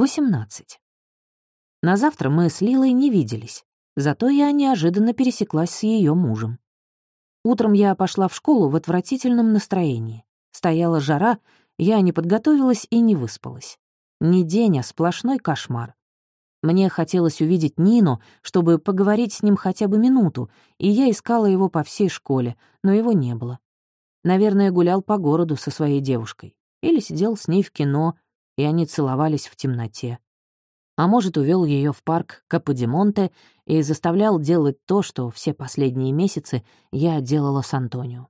18. На завтра мы с Лилой не виделись, зато я неожиданно пересеклась с ее мужем. Утром я пошла в школу в отвратительном настроении. Стояла жара, я не подготовилась и не выспалась. Не день, а сплошной кошмар. Мне хотелось увидеть Нину, чтобы поговорить с ним хотя бы минуту, и я искала его по всей школе, но его не было. Наверное, гулял по городу со своей девушкой. Или сидел с ней в кино, и они целовались в темноте. А может, увел ее в парк Каподимонте и заставлял делать то, что все последние месяцы я делала с Антонио.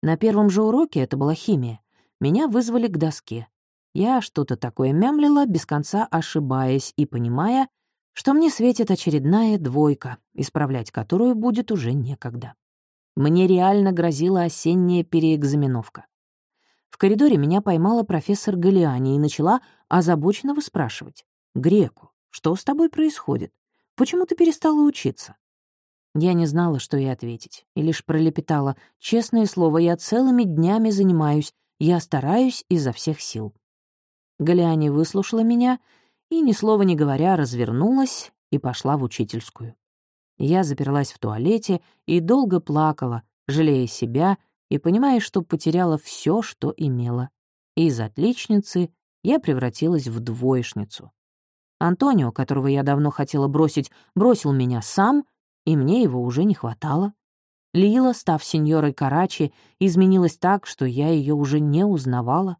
На первом же уроке, это была химия, меня вызвали к доске. Я что-то такое мямлила, без конца ошибаясь и понимая, что мне светит очередная двойка, исправлять которую будет уже некогда. Мне реально грозила осенняя переэкзаменовка. В коридоре меня поймала профессор Галиани и начала озабоченно выспрашивать. «Греку, что с тобой происходит? Почему ты перестала учиться?» Я не знала, что ей ответить, и лишь пролепетала. «Честное слово, я целыми днями занимаюсь, я стараюсь изо всех сил». Галиани выслушала меня и, ни слова не говоря, развернулась и пошла в учительскую. Я заперлась в туалете и долго плакала, жалея себя и понимая, что потеряла все, что имела. из отличницы я превратилась в двоечницу. Антонио, которого я давно хотела бросить, бросил меня сам, и мне его уже не хватало. Лила, став сеньорой Карачи, изменилась так, что я ее уже не узнавала.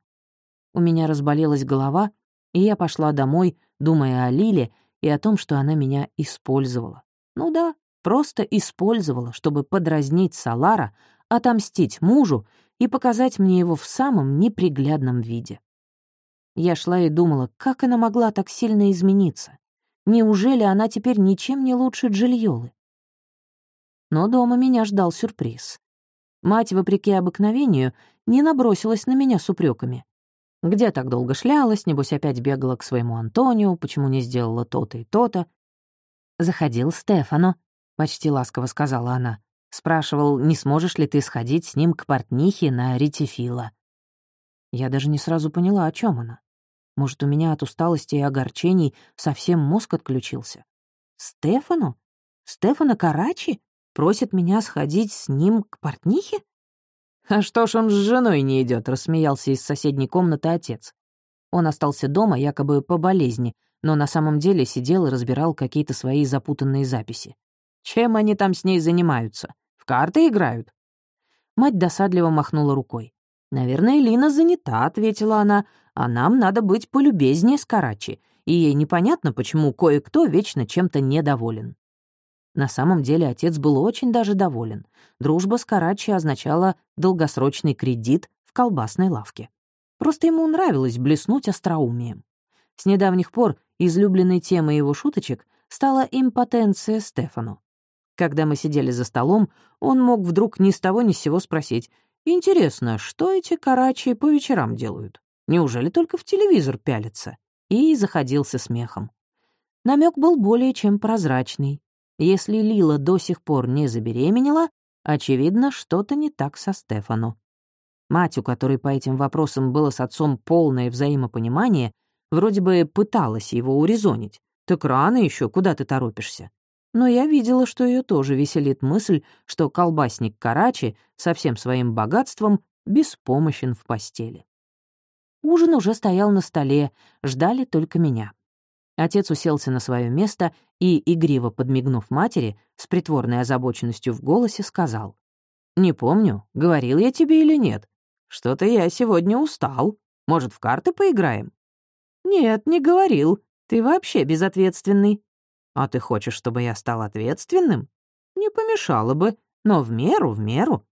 У меня разболелась голова, и я пошла домой, думая о Лиле и о том, что она меня использовала. Ну да, просто использовала, чтобы подразнить Салара, отомстить мужу и показать мне его в самом неприглядном виде. Я шла и думала, как она могла так сильно измениться. Неужели она теперь ничем не лучше Джильолы? Но дома меня ждал сюрприз. Мать, вопреки обыкновению, не набросилась на меня с упреками. Где так долго шлялась, небось опять бегала к своему Антонио, почему не сделала то-то и то-то. «Заходил Стефано», — почти ласково сказала она. Спрашивал, не сможешь ли ты сходить с ним к портнихе на ретифила. Я даже не сразу поняла, о чем она. Может, у меня от усталости и огорчений совсем мозг отключился. Стефану? Стефана Карачи? Просит меня сходить с ним к портнихе? «А что ж он с женой не идет? рассмеялся из соседней комнаты отец. Он остался дома якобы по болезни, но на самом деле сидел и разбирал какие-то свои запутанные записи. «Чем они там с ней занимаются? Карты играют?» Мать досадливо махнула рукой. «Наверное, Лина занята», — ответила она, «а нам надо быть полюбезнее с Карачи, и ей непонятно, почему кое-кто вечно чем-то недоволен». На самом деле отец был очень даже доволен. Дружба с Карачи означала долгосрочный кредит в колбасной лавке. Просто ему нравилось блеснуть остроумием. С недавних пор излюбленной темой его шуточек стала импотенция Стефану. Когда мы сидели за столом, он мог вдруг ни с того ни с сего спросить, «Интересно, что эти карачи по вечерам делают? Неужели только в телевизор пялятся?» И заходился смехом. Намек был более чем прозрачный. Если Лила до сих пор не забеременела, очевидно, что-то не так со Стефану. Мать, у которой по этим вопросам было с отцом полное взаимопонимание, вроде бы пыталась его урезонить. «Так рано еще, куда ты торопишься?» Но я видела, что ее тоже веселит мысль, что колбасник Карачи со всем своим богатством беспомощен в постели. Ужин уже стоял на столе, ждали только меня. Отец уселся на свое место и, игриво подмигнув матери, с притворной озабоченностью в голосе сказал. «Не помню, говорил я тебе или нет. Что-то я сегодня устал. Может, в карты поиграем?» «Нет, не говорил. Ты вообще безответственный». «А ты хочешь, чтобы я стал ответственным?» «Не помешало бы, но в меру, в меру».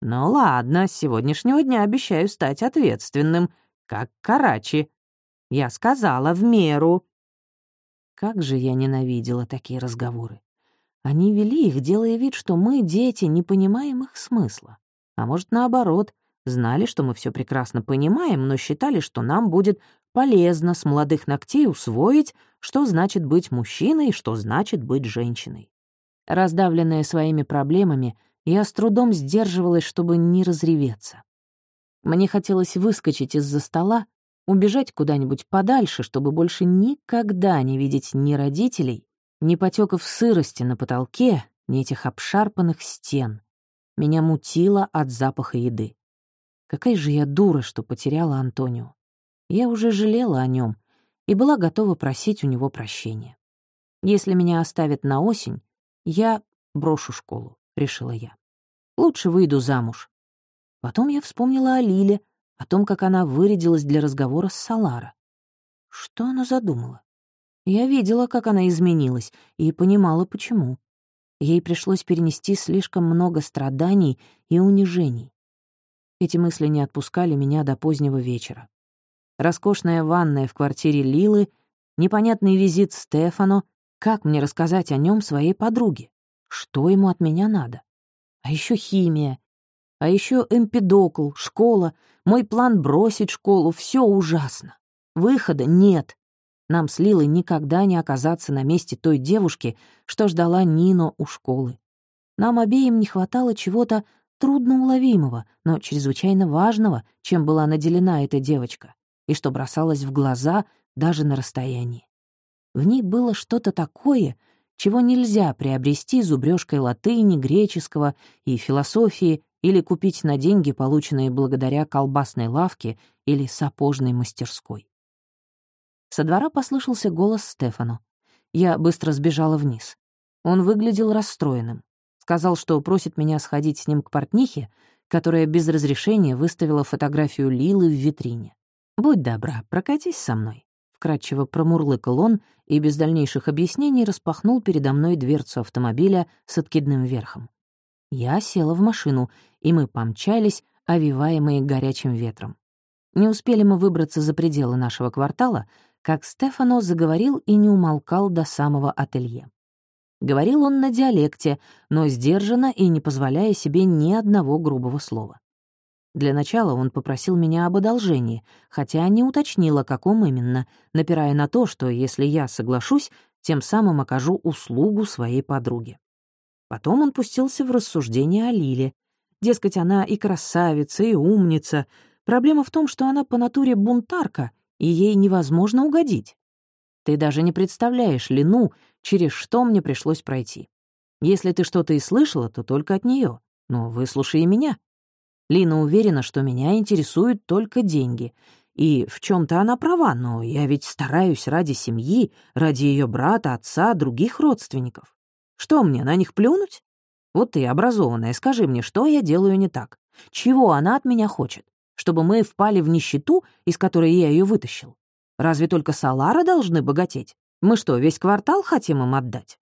«Ну ладно, с сегодняшнего дня обещаю стать ответственным, как Карачи». «Я сказала, в меру», как же я ненавидела такие разговоры. Они вели их, делая вид, что мы, дети, не понимаем их смысла. А может, наоборот, знали, что мы все прекрасно понимаем, но считали, что нам будет полезно с молодых ногтей усвоить, что значит быть мужчиной и что значит быть женщиной. Раздавленная своими проблемами, я с трудом сдерживалась, чтобы не разреветься. Мне хотелось выскочить из-за стола, убежать куда-нибудь подальше, чтобы больше никогда не видеть ни родителей, ни потеков сырости на потолке, ни этих обшарпанных стен. Меня мутило от запаха еды. Какая же я дура, что потеряла Антонио. Я уже жалела о нем и была готова просить у него прощения. Если меня оставят на осень, я брошу школу, решила я. Лучше выйду замуж. Потом я вспомнила о Лиле, о том, как она вырядилась для разговора с Салара. Что она задумала? Я видела, как она изменилась, и понимала, почему. Ей пришлось перенести слишком много страданий и унижений. Эти мысли не отпускали меня до позднего вечера. Роскошная ванная в квартире Лилы, непонятный визит Стефану, как мне рассказать о нем своей подруге? Что ему от меня надо? А еще химия, а еще эмпидокл, школа, мой план бросить школу — все ужасно. Выхода нет. Нам с Лилой никогда не оказаться на месте той девушки, что ждала Нино у школы. Нам обеим не хватало чего-то трудноуловимого, но чрезвычайно важного, чем была наделена эта девочка, и что бросалось в глаза даже на расстоянии. В ней было что-то такое, чего нельзя приобрести зубрёжкой латыни, греческого и философии или купить на деньги, полученные благодаря колбасной лавке или сапожной мастерской. Со двора послышался голос Стефану. Я быстро сбежала вниз. Он выглядел расстроенным. Сказал, что просит меня сходить с ним к портнихе, которая без разрешения выставила фотографию Лилы в витрине. «Будь добра, прокатись со мной», — вкратчиво промурлыкал он и без дальнейших объяснений распахнул передо мной дверцу автомобиля с откидным верхом. Я села в машину, и мы помчались, овиваемые горячим ветром. Не успели мы выбраться за пределы нашего квартала, как Стефано заговорил и не умолкал до самого ателье. Говорил он на диалекте, но сдержанно и не позволяя себе ни одного грубого слова. Для начала он попросил меня об одолжении, хотя не уточнил, о каком именно, напирая на то, что если я соглашусь, тем самым окажу услугу своей подруге. Потом он пустился в рассуждение о Лиле. Дескать, она и красавица, и умница. Проблема в том, что она по натуре бунтарка, и ей невозможно угодить. Ты даже не представляешь Лину, через что мне пришлось пройти. Если ты что-то и слышала, то только от нее. Но выслушай и меня. Лина уверена, что меня интересуют только деньги. И в чем то она права, но я ведь стараюсь ради семьи, ради ее брата, отца, других родственников. Что мне, на них плюнуть? Вот ты, образованная, скажи мне, что я делаю не так? Чего она от меня хочет? Чтобы мы впали в нищету, из которой я ее вытащил? Разве только Салара должны богатеть? Мы что, весь квартал хотим им отдать?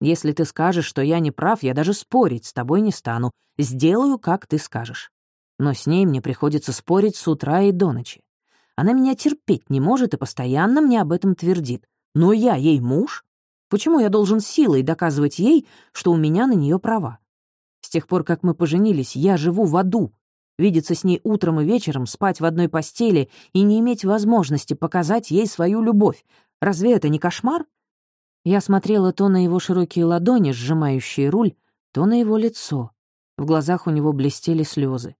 Если ты скажешь, что я не прав, я даже спорить с тобой не стану. Сделаю, как ты скажешь. Но с ней мне приходится спорить с утра и до ночи. Она меня терпеть не может и постоянно мне об этом твердит. Но я ей муж, Почему я должен силой доказывать ей, что у меня на нее права? С тех пор, как мы поженились, я живу в аду. Видеться с ней утром и вечером, спать в одной постели и не иметь возможности показать ей свою любовь. Разве это не кошмар? Я смотрела то на его широкие ладони, сжимающие руль, то на его лицо. В глазах у него блестели слезы.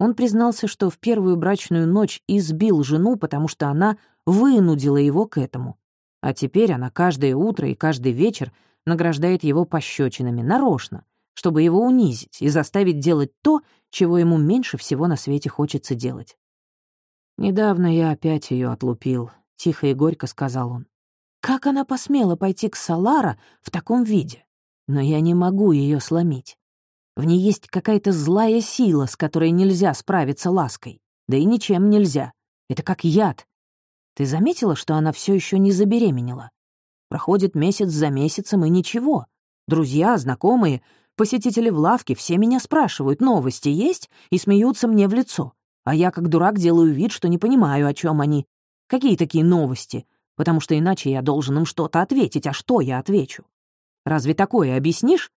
Он признался, что в первую брачную ночь избил жену, потому что она вынудила его к этому. А теперь она каждое утро и каждый вечер награждает его пощечинами, нарочно, чтобы его унизить и заставить делать то, чего ему меньше всего на свете хочется делать. «Недавно я опять ее отлупил», — тихо и горько сказал он. «Как она посмела пойти к Салара в таком виде? Но я не могу ее сломить. В ней есть какая-то злая сила, с которой нельзя справиться лаской. Да и ничем нельзя. Это как яд, ты заметила, что она все еще не забеременела? Проходит месяц за месяцем, и ничего. Друзья, знакомые, посетители в лавке все меня спрашивают, новости есть, и смеются мне в лицо. А я, как дурак, делаю вид, что не понимаю, о чем они. Какие такие новости? Потому что иначе я должен им что-то ответить, а что я отвечу? Разве такое объяснишь?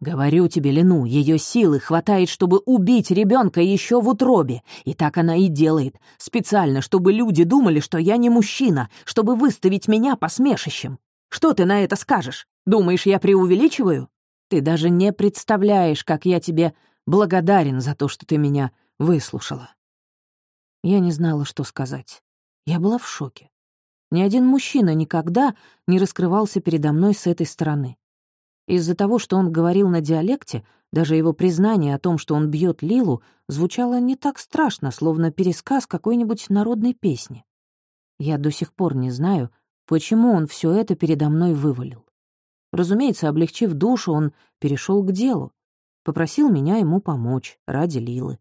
Говорю тебе, Лену, ее силы хватает, чтобы убить ребенка еще в утробе. И так она и делает. Специально, чтобы люди думали, что я не мужчина, чтобы выставить меня посмешищем. Что ты на это скажешь? Думаешь, я преувеличиваю? Ты даже не представляешь, как я тебе благодарен за то, что ты меня выслушала. Я не знала, что сказать. Я была в шоке. Ни один мужчина никогда не раскрывался передо мной с этой стороны. Из-за того, что он говорил на диалекте, даже его признание о том, что он бьет Лилу, звучало не так страшно, словно пересказ какой-нибудь народной песни. Я до сих пор не знаю, почему он все это передо мной вывалил. Разумеется, облегчив душу, он перешел к делу. Попросил меня ему помочь ради Лилы.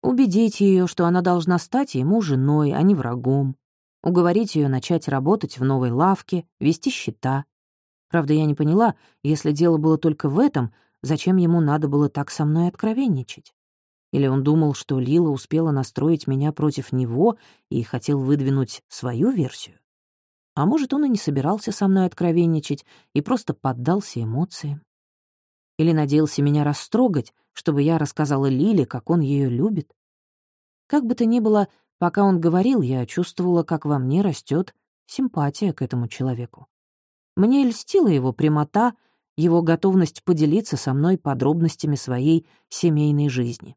Убедить ее, что она должна стать ему женой, а не врагом. Уговорить ее начать работать в новой лавке, вести счета. Правда, я не поняла, если дело было только в этом, зачем ему надо было так со мной откровенничать. Или он думал, что Лила успела настроить меня против него и хотел выдвинуть свою версию? А может, он и не собирался со мной откровенничать и просто поддался эмоциям? Или надеялся меня растрогать, чтобы я рассказала Лиле, как он ее любит? Как бы то ни было, пока он говорил, я чувствовала, как во мне растет симпатия к этому человеку. Мне льстила его прямота, его готовность поделиться со мной подробностями своей семейной жизни.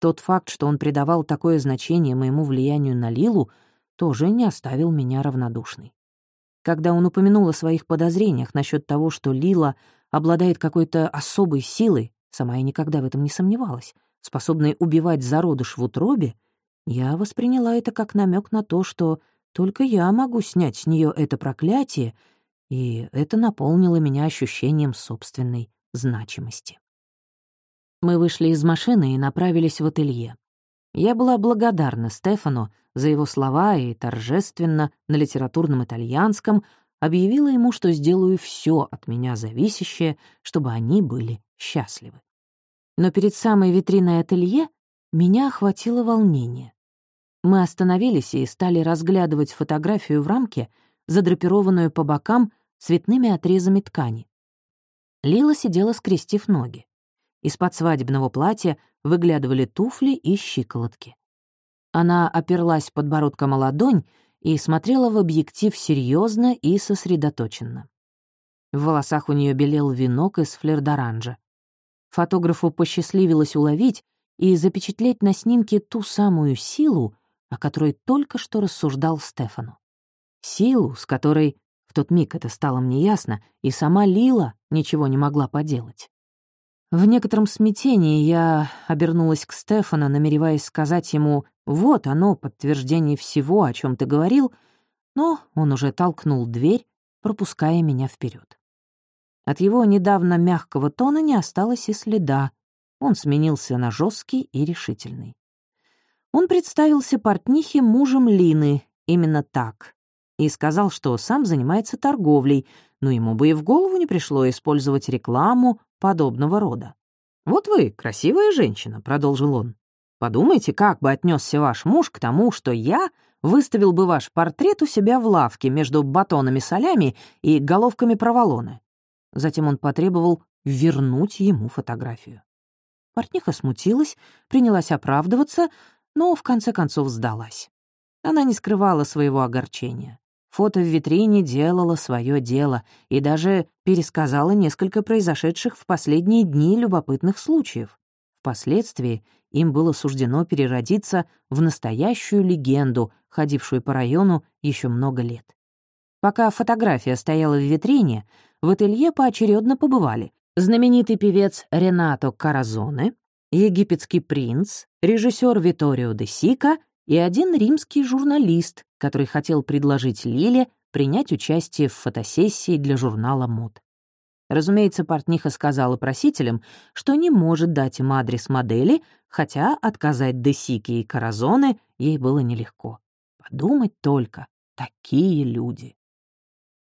Тот факт, что он придавал такое значение моему влиянию на Лилу, тоже не оставил меня равнодушной. Когда он упомянул о своих подозрениях насчет того, что Лила обладает какой-то особой силой, сама я никогда в этом не сомневалась, способной убивать зародыш в утробе, я восприняла это как намек на то, что только я могу снять с нее это проклятие, и это наполнило меня ощущением собственной значимости. Мы вышли из машины и направились в ателье. Я была благодарна Стефану за его слова и торжественно на литературном итальянском объявила ему, что сделаю все от меня зависящее, чтобы они были счастливы. Но перед самой витриной ателье меня охватило волнение. Мы остановились и стали разглядывать фотографию в рамке, задрапированную по бокам цветными отрезами ткани. Лила сидела, скрестив ноги. Из-под свадебного платья выглядывали туфли и щиколотки. Она оперлась подбородком о ладонь и смотрела в объектив серьезно и сосредоточенно. В волосах у нее белел венок из флердоранжа. Фотографу посчастливилось уловить и запечатлеть на снимке ту самую силу, о которой только что рассуждал Стефану. Силу, с которой, в тот миг это стало мне ясно, и сама Лила ничего не могла поделать. В некотором смятении я обернулась к Стефану, намереваясь сказать ему «Вот оно, подтверждение всего, о чем ты говорил», но он уже толкнул дверь, пропуская меня вперед. От его недавно мягкого тона не осталось и следа. Он сменился на жесткий и решительный. Он представился портнихе мужем Лины, именно так, и сказал, что сам занимается торговлей, но ему бы и в голову не пришло использовать рекламу подобного рода. «Вот вы, красивая женщина», — продолжил он. «Подумайте, как бы отнесся ваш муж к тому, что я выставил бы ваш портрет у себя в лавке между батонами солями и головками проволоны». Затем он потребовал вернуть ему фотографию. Портниха смутилась, принялась оправдываться, но в конце концов сдалась. Она не скрывала своего огорчения. Фото в витрине делало свое дело и даже пересказала несколько произошедших в последние дни любопытных случаев. Впоследствии им было суждено переродиться в настоящую легенду, ходившую по району еще много лет. Пока фотография стояла в витрине, в ателье поочередно побывали знаменитый певец Ренато Каразоне, египетский принц, режиссер Виторио де Сика и один римский журналист, который хотел предложить Лиле принять участие в фотосессии для журнала «Мод». Разумеется, портниха сказала просителям, что не может дать им адрес модели, хотя отказать Десике и Каразоне ей было нелегко. Подумать только, такие люди.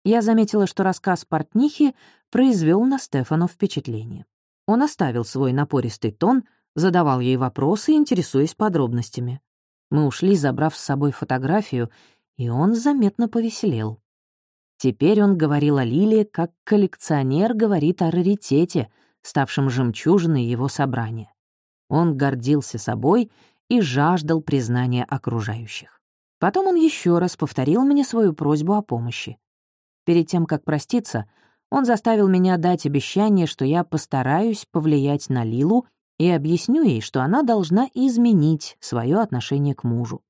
Я заметила, что рассказ портнихи произвел на Стефану впечатление. Он оставил свой напористый тон, задавал ей вопросы, интересуясь подробностями. Мы ушли, забрав с собой фотографию, и он заметно повеселел. Теперь он говорил о Лиле, как коллекционер говорит о раритете, ставшем жемчужиной его собрания. Он гордился собой и жаждал признания окружающих. Потом он еще раз повторил мне свою просьбу о помощи. Перед тем, как проститься, он заставил меня дать обещание, что я постараюсь повлиять на Лилу и объясню ей, что она должна изменить свое отношение к мужу.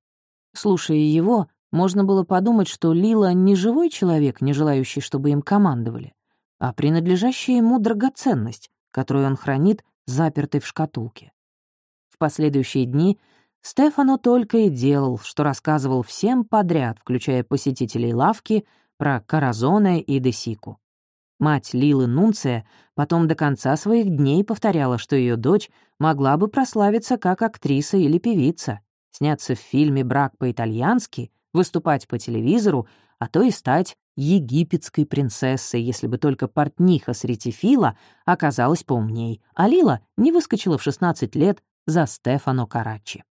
Слушая его, Можно было подумать, что Лила не живой человек, не желающий, чтобы им командовали, а принадлежащая ему драгоценность, которую он хранит, запертой в шкатулке. В последующие дни Стефано только и делал, что рассказывал всем подряд, включая посетителей лавки, про Каразоне и Десику. Мать Лилы Нунция потом до конца своих дней повторяла, что ее дочь могла бы прославиться как актриса или певица, сняться в фильме «Брак по-итальянски», выступать по телевизору, а то и стать египетской принцессой, если бы только портниха с ретифила оказалась поумней, а Лила не выскочила в 16 лет за Стефано Карачи.